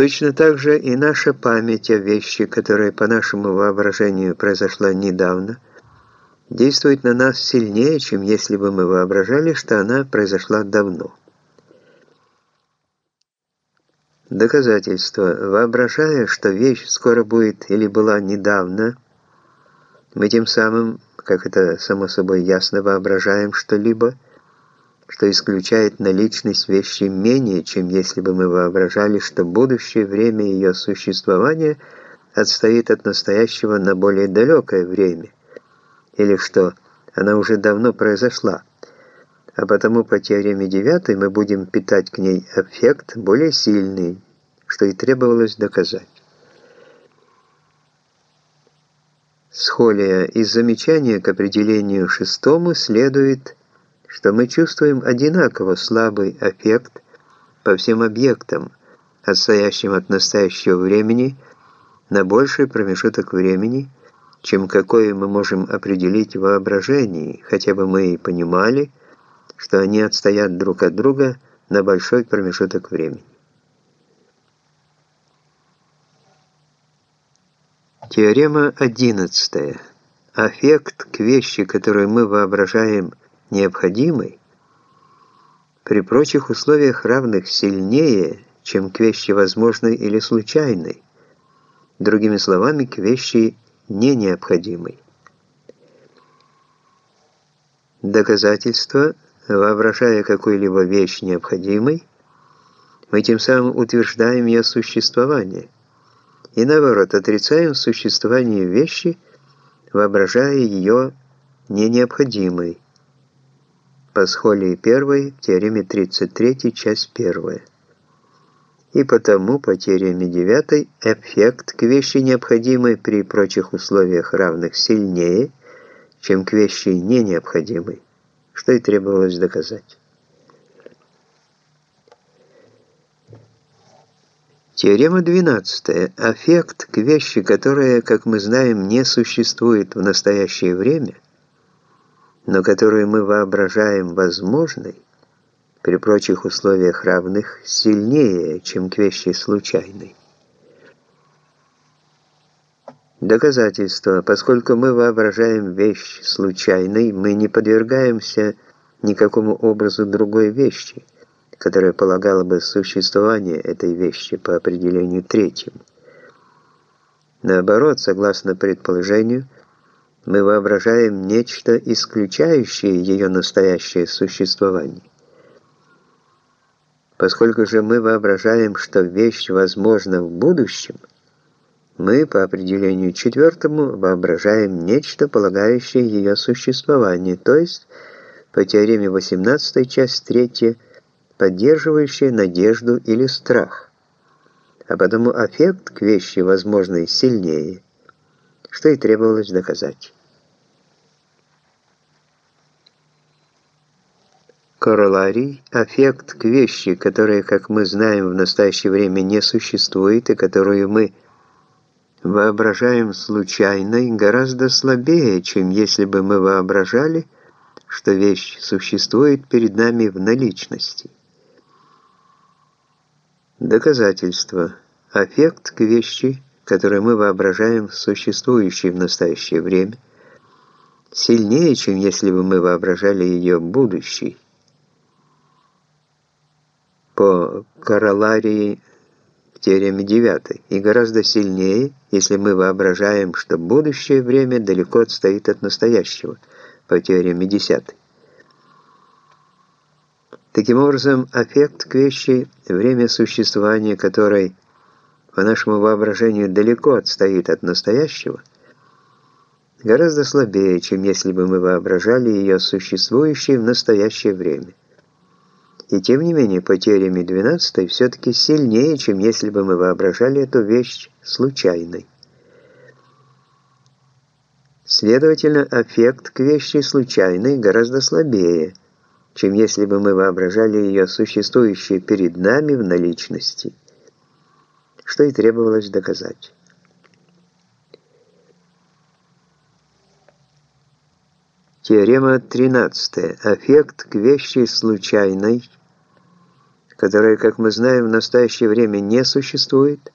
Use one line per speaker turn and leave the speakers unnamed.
Точно так же и наша память о вещи, которая по нашему воображению произошла недавно, действует на нас сильнее, чем если бы мы воображали, что она произошла давно. Доказательство. Воображая, что вещь скоро будет или была недавно, мы тем самым, как это само собой ясно, воображаем что-либо, что исключает наличность вещи менее, чем если бы мы воображали, что будущее время ее существования отстоит от настоящего на более далекое время, или что она уже давно произошла, а потому по теореме девятой мы будем питать к ней эффект более сильный, что и требовалось доказать. Схолия из замечания к определению шестому следует, что мы чувствуем одинаково слабый эффект по всем объектам, отстоящим от настоящего времени на больший промежуток времени, чем какое мы можем определить в воображении, хотя бы мы и понимали, что они отстоят друг от друга на большой промежуток времени. Теорема 11. Аффект к вещи, которую мы воображаем необходимой, при прочих условиях равных сильнее, чем к вещи возможной или случайной, другими словами, к вещи не необходимой. Доказательство – Воображая какую-либо вещь необходимой, мы тем самым утверждаем ее существование. И наоборот, отрицаем существование вещи, воображая ее не необходимой. По схолии 1, в теореме 33, часть 1. И потому по теореме 9 эффект к вещи необходимой при прочих условиях равных сильнее, чем к вещи не необходимой что и требовалось доказать. Теорема 12. Аффект к вещи, которая, как мы знаем, не существует в настоящее время, но которую мы воображаем возможной, при прочих условиях равных, сильнее, чем к вещи случайной. Доказательство. Поскольку мы воображаем вещь случайной, мы не подвергаемся никакому образу другой вещи, которая полагала бы существование этой вещи по определению третьему. Наоборот, согласно предположению, мы воображаем нечто, исключающее ее настоящее существование. Поскольку же мы воображаем, что вещь возможна в будущем, мы по определению четвертому воображаем нечто, полагающее ее существование, то есть по теореме 18 часть 3, поддерживающее надежду или страх. А потому аффект к вещи, возможно, сильнее, что и требовалось доказать. Короларий – аффект к вещи, которая, как мы знаем, в настоящее время не существует и которую мы – воображаем случайной гораздо слабее, чем если бы мы воображали, что вещь существует перед нами в наличности. Доказательство. Аффект к вещи, которую мы воображаем существующей в настоящее время, сильнее, чем если бы мы воображали ее будущей. По короларии теореме 9, и гораздо сильнее, если мы воображаем, что будущее время далеко отстоит от настоящего, по теореме 10. Таким образом, аффект к вещи, время существования которой, по нашему воображению, далеко отстоит от настоящего, гораздо слабее, чем если бы мы воображали ее существующей в настоящее время. И тем не менее, по теореме 12 все-таки сильнее, чем если бы мы воображали эту вещь случайной. Следовательно, аффект к вещи случайной гораздо слабее, чем если бы мы воображали ее существующей перед нами в наличности, что и требовалось доказать. Теорема 13. Аффект к вещи случайной – которое, как мы знаем, в настоящее время не существует,